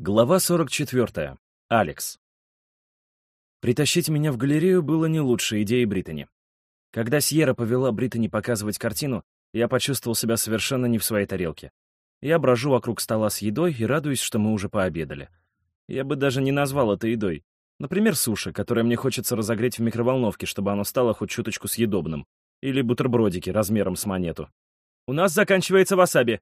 Глава 44. Алекс. Притащить меня в галерею было не лучшей идеей Британи. Когда Сьерра повела Британи показывать картину, я почувствовал себя совершенно не в своей тарелке. Я брожу вокруг стола с едой и радуюсь, что мы уже пообедали. Я бы даже не назвал это едой. Например, суши, которое мне хочется разогреть в микроволновке, чтобы оно стало хоть чуточку съедобным. Или бутербродики размером с монету. «У нас заканчивается васаби»,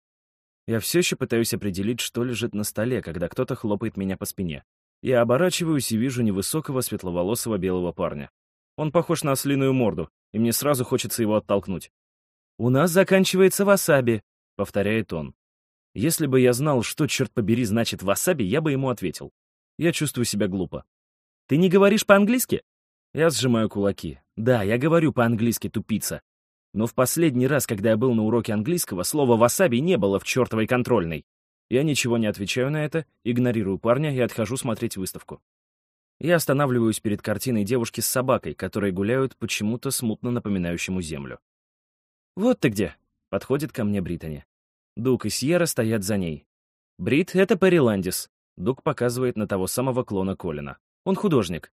я все еще пытаюсь определить, что лежит на столе, когда кто-то хлопает меня по спине. Я оборачиваюсь и вижу невысокого светловолосого белого парня. Он похож на ослиную морду, и мне сразу хочется его оттолкнуть. «У нас заканчивается васаби», — повторяет он. Если бы я знал, что, черт побери, значит васаби, я бы ему ответил. Я чувствую себя глупо. «Ты не говоришь по-английски?» Я сжимаю кулаки. «Да, я говорю по-английски, тупица. Но в последний раз, когда я был на уроке английского, слова «васаби» не было в чертовой контрольной. Я ничего не отвечаю на это, игнорирую парня и отхожу смотреть выставку. Я останавливаюсь перед картиной девушки с собакой, которые гуляют почему-то смутно напоминающему землю. «Вот ты где!» — подходит ко мне Британи. Дук и Сьерра стоят за ней. «Брит — это Перри Ландис», — Дук показывает на того самого клона Колина. «Он художник».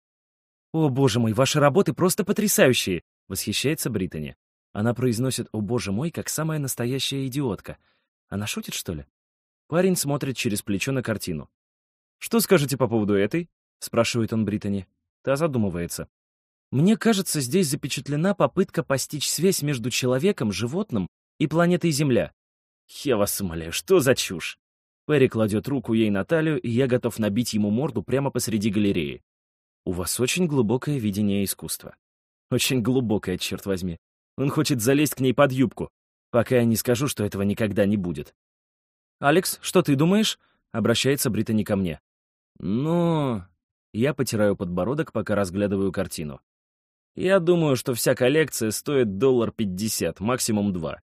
«О, боже мой, ваши работы просто потрясающие!» — восхищается Британи. Она произносит «О боже мой», как самая настоящая идиотка. Она шутит, что ли? Парень смотрит через плечо на картину. «Что скажете по поводу этой?» — спрашивает он Британи. Та задумывается. «Мне кажется, здесь запечатлена попытка постичь связь между человеком, животным и планетой Земля. Я вас умоляю, что за чушь?» Перри кладет руку ей на талию, и я готов набить ему морду прямо посреди галереи. «У вас очень глубокое видение искусства». «Очень глубокое, черт возьми. Он хочет залезть к ней под юбку, пока я не скажу, что этого никогда не будет. «Алекс, что ты думаешь?» — обращается Британи ко мне. «Ну...» Я потираю подбородок, пока разглядываю картину. «Я думаю, что вся коллекция стоит доллар пятьдесят, максимум два».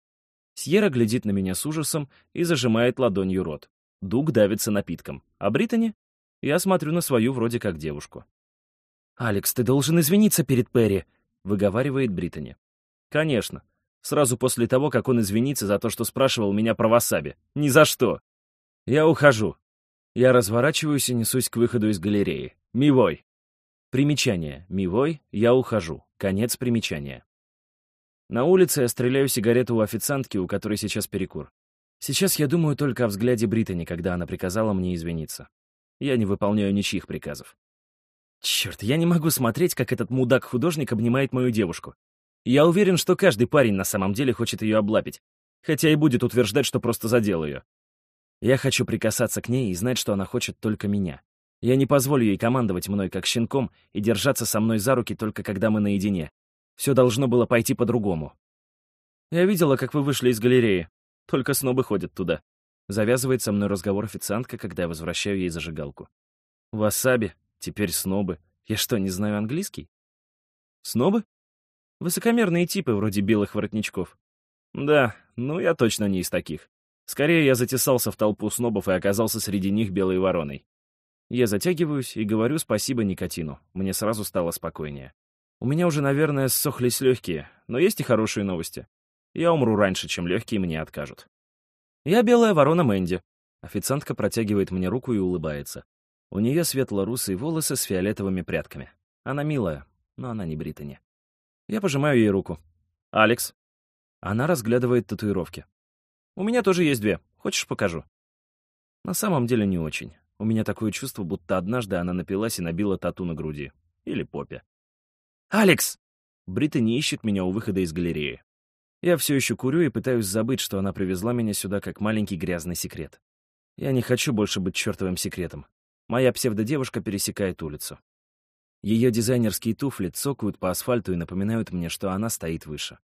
Сьерра глядит на меня с ужасом и зажимает ладонью рот. Дуг давится напитком. А Британи? Я смотрю на свою вроде как девушку. «Алекс, ты должен извиниться перед Перри», — выговаривает Британи. Конечно. Сразу после того, как он извинится за то, что спрашивал меня про васаби. Ни за что. Я ухожу. Я разворачиваюсь и несусь к выходу из галереи. Мивой. Примечание. Мивой. Я ухожу. Конец примечания. На улице я стреляю сигарету у официантки, у которой сейчас перекур. Сейчас я думаю только о взгляде Британи, когда она приказала мне извиниться. Я не выполняю ничьих приказов. Черт, я не могу смотреть, как этот мудак-художник обнимает мою девушку. Я уверен, что каждый парень на самом деле хочет ее облапить, хотя и будет утверждать, что просто задел ее. Я хочу прикасаться к ней и знать, что она хочет только меня. Я не позволю ей командовать мной как щенком и держаться со мной за руки только когда мы наедине. Все должно было пойти по-другому. Я видела, как вы вышли из галереи. Только снобы ходят туда. Завязывает со мной разговор официантка, когда я возвращаю ей зажигалку. Васаби, теперь снобы. Я что, не знаю английский? Снобы? Высокомерные типы, вроде белых воротничков. Да, ну я точно не из таких. Скорее, я затесался в толпу снобов и оказался среди них белой вороной. Я затягиваюсь и говорю спасибо никотину. Мне сразу стало спокойнее. У меня уже, наверное, ссохлись легкие, но есть и хорошие новости. Я умру раньше, чем легкие мне откажут. Я белая ворона Мэнди. Официантка протягивает мне руку и улыбается. У нее светло-русые волосы с фиолетовыми прядками. Она милая, но она не Британи. Я пожимаю ей руку. «Алекс». Она разглядывает татуировки. «У меня тоже есть две. Хочешь, покажу?» На самом деле не очень. У меня такое чувство, будто однажды она напилась и набила тату на груди. Или попе. «Алекс!» Брита не ищет меня у выхода из галереи. Я все еще курю и пытаюсь забыть, что она привезла меня сюда как маленький грязный секрет. Я не хочу больше быть чертовым секретом. Моя псевдодевушка пересекает улицу. Ее дизайнерские туфли цокают по асфальту и напоминают мне, что она стоит выше.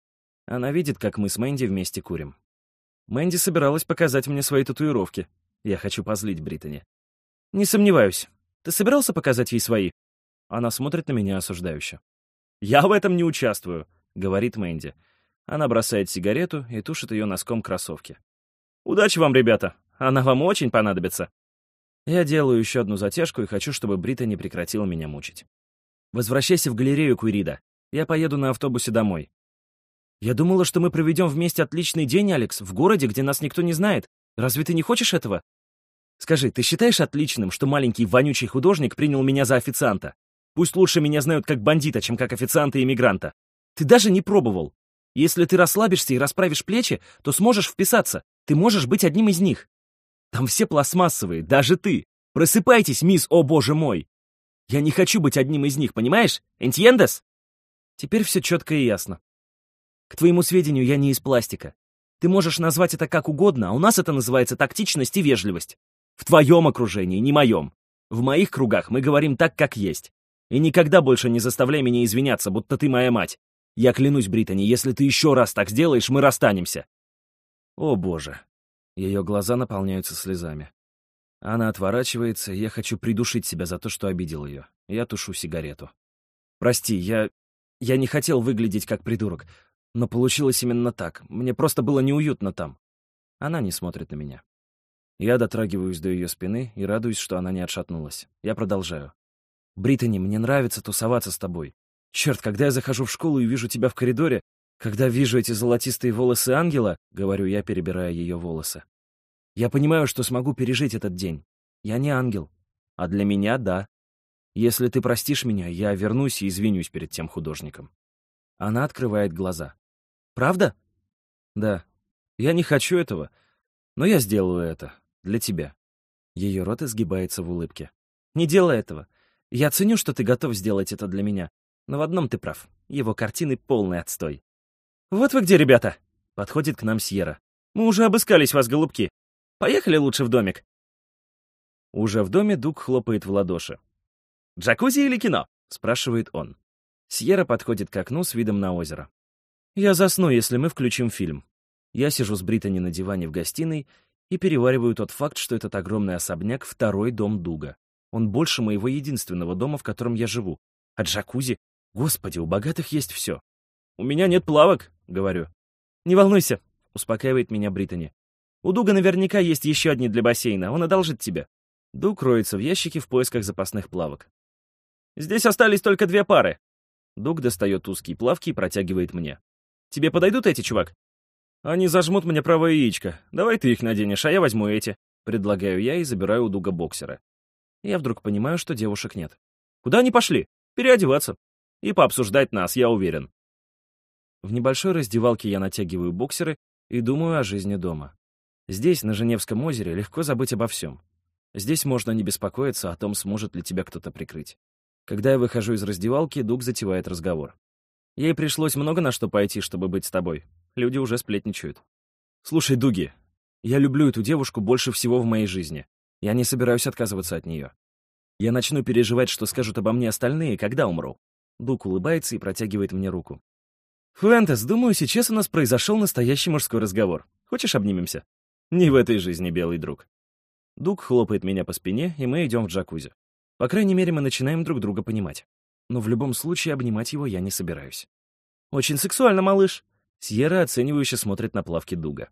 Она видит, как мы с Мэнди вместе курим. Мэнди собиралась показать мне свои татуировки. Я хочу позлить Британи. «Не сомневаюсь. Ты собирался показать ей свои?» Она смотрит на меня осуждающе. «Я в этом не участвую», — говорит Мэнди. Она бросает сигарету и тушит ее носком кроссовки. «Удачи вам, ребята! Она вам очень понадобится!» Я делаю еще одну затяжку и хочу, чтобы Брита не прекратила меня мучить. Возвращайся в галерею, Куирида. Я поеду на автобусе домой. Я думала, что мы проведем вместе отличный день, Алекс, в городе, где нас никто не знает. Разве ты не хочешь этого? Скажи, ты считаешь отличным, что маленький вонючий художник принял меня за официанта? Пусть лучше меня знают как бандита, чем как официанта и иммигранта. Ты даже не пробовал. Если ты расслабишься и расправишь плечи, то сможешь вписаться. Ты можешь быть одним из них. Там все пластмассовые, даже ты. Просыпайтесь, мисс, о боже мой. Я не хочу быть одним из них, понимаешь? Энтьендес? Теперь все четко и ясно. К твоему сведению, я не из пластика. Ты можешь назвать это как угодно, а у нас это называется тактичность и вежливость. В твоем окружении, не моем. В моих кругах мы говорим так, как есть. И никогда больше не заставляй меня извиняться, будто ты моя мать. Я клянусь, Британи, если ты еще раз так сделаешь, мы расстанемся. О, боже. Ее глаза наполняются слезами. Она отворачивается, я хочу придушить себя за то, что обидел ее. Я тушу сигарету. Прости, я... Я не хотел выглядеть как придурок, но получилось именно так. Мне просто было неуютно там. Она не смотрит на меня. Я дотрагиваюсь до ее спины и радуюсь, что она не отшатнулась. Я продолжаю. «Британи, мне нравится тусоваться с тобой. Черт, когда я захожу в школу и вижу тебя в коридоре, когда вижу эти золотистые волосы ангела, — говорю я, перебирая ее волосы, — я понимаю, что смогу пережить этот день. Я не ангел, а для меня — да. Если ты простишь меня, я вернусь и извинюсь перед тем художником». Она открывает глаза. «Правда?» «Да. Я не хочу этого, но я сделаю это. Для тебя». Ее рот изгибается в улыбке. «Не делай этого. Я ценю, что ты готов сделать это для меня. Но в одном ты прав. Его картины полный отстой». «Вот вы где, ребята!» — подходит к нам Сьерра. «Мы уже обыскались вас, голубки. Поехали лучше в домик». Уже в доме Дуг хлопает в ладоши. «Джакузи или кино?» — спрашивает он. Сьерра подходит к окну с видом на озеро. «Я засну, если мы включим фильм». Я сижу с Британи на диване в гостиной и перевариваю тот факт, что этот огромный особняк — второй дом Дуга. Он больше моего единственного дома, в котором я живу. А джакузи? Господи, у богатых есть все. «У меня нет плавок», — говорю. «Не волнуйся», — успокаивает меня Британи. «У Дуга наверняка есть еще одни для бассейна, он одолжит тебе». Дуг роется в ящике в поисках запасных плавок. «Здесь остались только две пары». Дуг достает узкие плавки и протягивает мне. «Тебе подойдут эти, чувак?» «Они зажмут мне правое яичко. Давай ты их наденешь, а я возьму эти». Предлагаю я и забираю у Дуга боксера. Я вдруг понимаю, что девушек нет. Куда они пошли? Переодеваться. И пообсуждать нас, я уверен. В небольшой раздевалке я натягиваю боксеры и думаю о жизни дома. Здесь, на Женевском озере, легко забыть обо всем. Здесь можно не беспокоиться о том, сможет ли тебя кто-то прикрыть. Когда я выхожу из раздевалки, Дуг затевает разговор. Ей пришлось много на что пойти, чтобы быть с тобой. Люди уже сплетничают. Слушай, Дуги, я люблю эту девушку больше всего в моей жизни. Я не собираюсь отказываться от нее. Я начну переживать, что скажут обо мне остальные, когда умру. Дуг улыбается и протягивает мне руку. «Фуэнтес, думаю, сейчас у нас произошел настоящий мужской разговор. Хочешь, обнимемся?» «Не в этой жизни, белый друг». Дуг хлопает меня по спине, и мы идем в джакузи. По крайней мере, мы начинаем друг друга понимать. Но в любом случае обнимать его я не собираюсь. «Очень сексуально, малыш!» Сьерра оценивающе смотрит на плавки Дуга.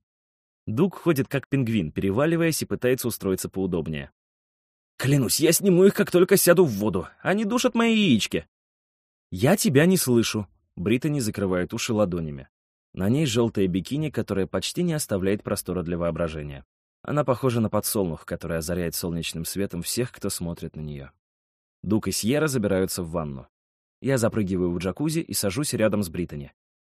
Дуг ходит как пингвин, переваливаясь и пытается устроиться поудобнее. «Клянусь, я сниму их, как только сяду в воду. Они душат мои яички». «Я тебя не слышу», — Британи закрывает уши ладонями. На ней желтое бикини, которое почти не оставляет простора для воображения. Она похожа на подсолнух, который озаряет солнечным светом всех, кто смотрит на нее. Дук и Сьерра забираются в ванну. Я запрыгиваю в джакузи и сажусь рядом с Британи.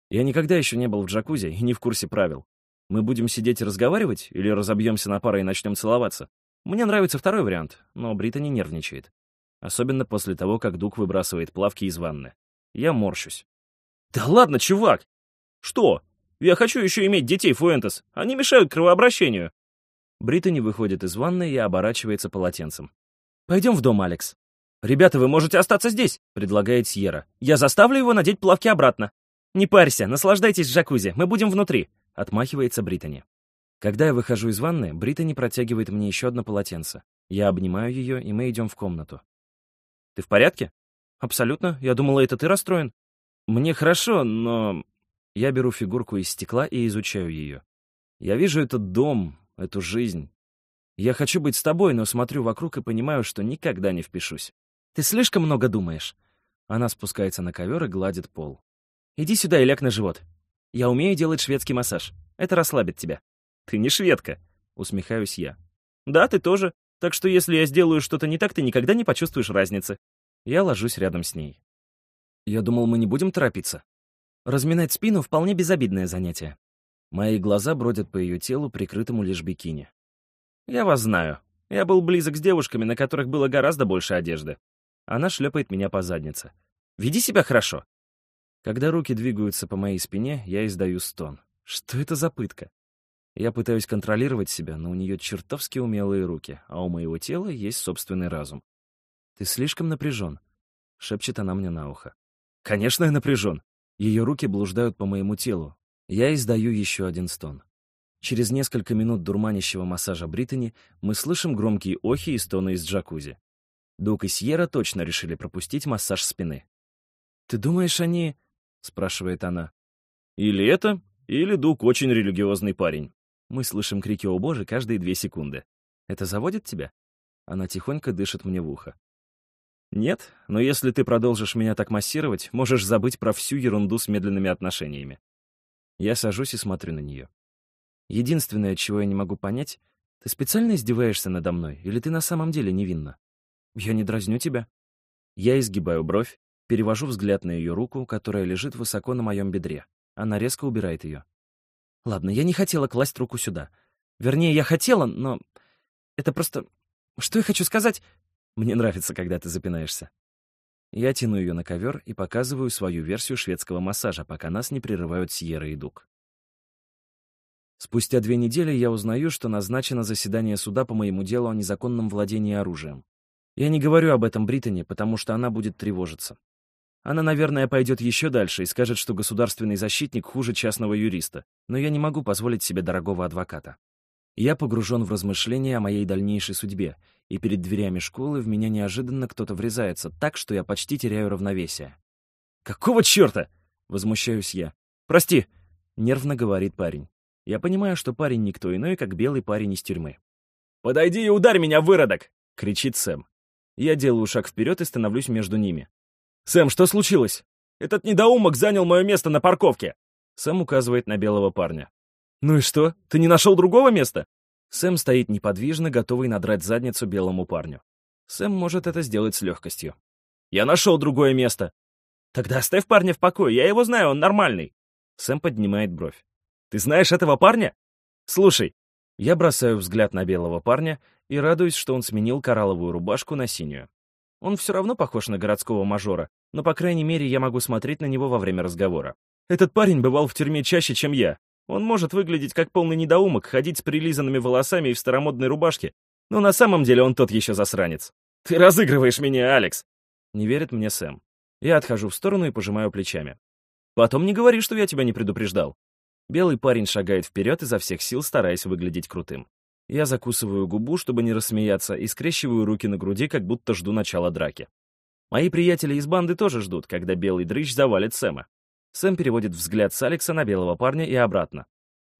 Я никогда еще не был в джакузи и не в курсе правил. Мы будем сидеть и разговаривать или разобьемся на пары и начнем целоваться? Мне нравится второй вариант, но Британи нервничает. Особенно после того, как Дук выбрасывает плавки из ванны. Я морщусь. «Да ладно, чувак! Что? Я хочу еще иметь детей, Фуэнтес. Они мешают кровообращению». Британи выходит из ванны и оборачивается полотенцем. «Пойдем в дом, Алекс». «Ребята, вы можете остаться здесь», — предлагает Сьерра. «Я заставлю его надеть плавки обратно». «Не парься, наслаждайтесь джакузи, мы будем внутри», — отмахивается Британи. Когда я выхожу из ванны, Британи протягивает мне еще одно полотенце. Я обнимаю ее, и мы идем в комнату. «Ты в порядке?» «Абсолютно. Я думала, это ты расстроен». «Мне хорошо, но...» Я беру фигурку из стекла и изучаю ее. Я вижу этот дом, эту жизнь. Я хочу быть с тобой, но смотрю вокруг и понимаю, что никогда не впишусь. Ты слишком много думаешь. Она спускается на ковер и гладит пол. Иди сюда и ляг на живот. Я умею делать шведский массаж. Это расслабит тебя. Ты не шведка, усмехаюсь я. Да, ты тоже. Так что если я сделаю что-то не так, ты никогда не почувствуешь разницы. Я ложусь рядом с ней. Я думал, мы не будем торопиться. Разминать спину — вполне безобидное занятие. Мои глаза бродят по ее телу, прикрытому лишь бикини. Я вас знаю. Я был близок с девушками, на которых было гораздо больше одежды. Она шлепает меня по заднице. Веди себя хорошо. Когда руки двигаются по моей спине, я издаю стон. Что это за пытка? Я пытаюсь контролировать себя, но у нее чертовски умелые руки, а у моего тела есть собственный разум. «Ты слишком напряжен», — шепчет она мне на ухо. «Конечно, я напряжен. Ее руки блуждают по моему телу. Я издаю еще один стон. Через несколько минут дурманящего массажа Британи мы слышим громкие охи и стоны из джакузи. Дук и Сьерра точно решили пропустить массаж спины. «Ты думаешь, они...» — спрашивает она. «Или это, или Дук очень религиозный парень». Мы слышим крики «О боже» каждые две секунды. «Это заводит тебя?» Она тихонько дышит мне в ухо. «Нет, но если ты продолжишь меня так массировать, можешь забыть про всю ерунду с медленными отношениями». Я сажусь и смотрю на нее. Единственное, чего я не могу понять, ты специально издеваешься надо мной, или ты на самом деле невинна? Я не дразню тебя. Я изгибаю бровь, перевожу взгляд на ее руку, которая лежит высоко на моем бедре. Она резко убирает ее. Ладно, я не хотела класть руку сюда. Вернее, я хотела, но... Это просто... Что я хочу сказать? Мне нравится, когда ты запинаешься. Я тяну ее на ковер и показываю свою версию шведского массажа, пока нас не прерывают Сьерра и Дуг. Спустя две недели я узнаю, что назначено заседание суда по моему делу о незаконном владении оружием. Я не говорю об этом Британи, потому что она будет тревожиться. Она, наверное, пойдет еще дальше и скажет, что государственный защитник хуже частного юриста, но я не могу позволить себе дорогого адвоката. Я погружен в размышления о моей дальнейшей судьбе, и перед дверями школы в меня неожиданно кто-то врезается так, что я почти теряю равновесие. «Какого черта?» — возмущаюсь я. «Прости», — нервно говорит парень. Я понимаю, что парень никто иной, как белый парень из тюрьмы. «Подойди и ударь меня, выродок!» — кричит Сэм. Я делаю шаг вперед и становлюсь между ними. «Сэм, что случилось? Этот недоумок занял мое место на парковке!» Сэм указывает на белого парня. «Ну и что? Ты не нашел другого места?» Сэм стоит неподвижно, готовый надрать задницу белому парню. Сэм может это сделать с легкостью. «Я нашел другое место!» «Тогда оставь парня в покое, я его знаю, он нормальный!» Сэм поднимает бровь. Ты знаешь этого парня? Слушай, я бросаю взгляд на белого парня и радуюсь, что он сменил коралловую рубашку на синюю. Он все равно похож на городского мажора, но, по крайней мере, я могу смотреть на него во время разговора. Этот парень бывал в тюрьме чаще, чем я. Он может выглядеть как полный недоумок, ходить с прилизанными волосами и в старомодной рубашке, но на самом деле он тот еще засранец. Ты разыгрываешь меня, Алекс! Не верит мне Сэм. Я отхожу в сторону и пожимаю плечами. Потом не говори, что я тебя не предупреждал. Белый парень шагает вперед изо всех сил, стараясь выглядеть крутым. Я закусываю губу, чтобы не рассмеяться, и скрещиваю руки на груди, как будто жду начала драки. Мои приятели из банды тоже ждут, когда белый дрыщ завалит Сэма. Сэм переводит взгляд с Алекса на белого парня и обратно.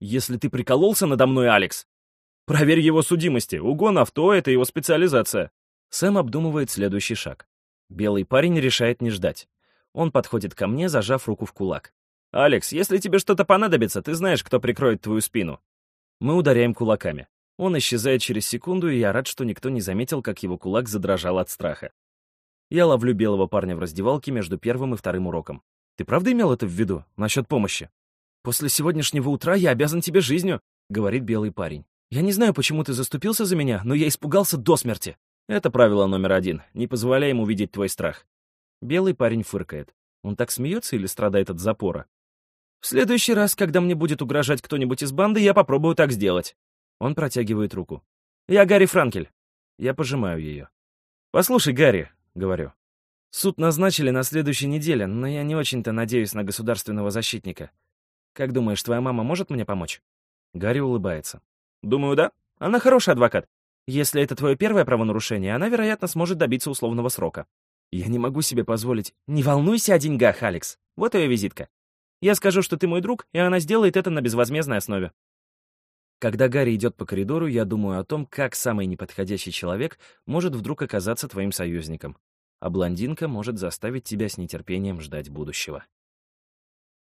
«Если ты прикололся надо мной, Алекс, проверь его судимости. Угон авто — это его специализация». Сэм обдумывает следующий шаг. Белый парень решает не ждать. Он подходит ко мне, зажав руку в кулак. «Алекс, если тебе что-то понадобится, ты знаешь, кто прикроет твою спину». Мы ударяем кулаками. Он исчезает через секунду, и я рад, что никто не заметил, как его кулак задрожал от страха. Я ловлю белого парня в раздевалке между первым и вторым уроком. «Ты правда имел это в виду? Насчет помощи?» «После сегодняшнего утра я обязан тебе жизнью», — говорит белый парень. «Я не знаю, почему ты заступился за меня, но я испугался до смерти». Это правило номер один. Не позволяй ему видеть твой страх. Белый парень фыркает. Он так смеется или страдает от запора? В следующий раз, когда мне будет угрожать кто-нибудь из банды, я попробую так сделать. Он протягивает руку. Я Гарри Франкель. Я пожимаю ее. Послушай, Гарри, говорю. Суд назначили на следующей неделе, но я не очень-то надеюсь на государственного защитника. Как думаешь, твоя мама может мне помочь? Гарри улыбается. Думаю, да. Она хороший адвокат. Если это твое первое правонарушение, она, вероятно, сможет добиться условного срока. Я не могу себе позволить. Не волнуйся о деньгах, Алекс. Вот ее визитка. Я скажу, что ты мой друг, и она сделает это на безвозмездной основе. Когда Гарри идет по коридору, я думаю о том, как самый неподходящий человек может вдруг оказаться твоим союзником, а блондинка может заставить тебя с нетерпением ждать будущего.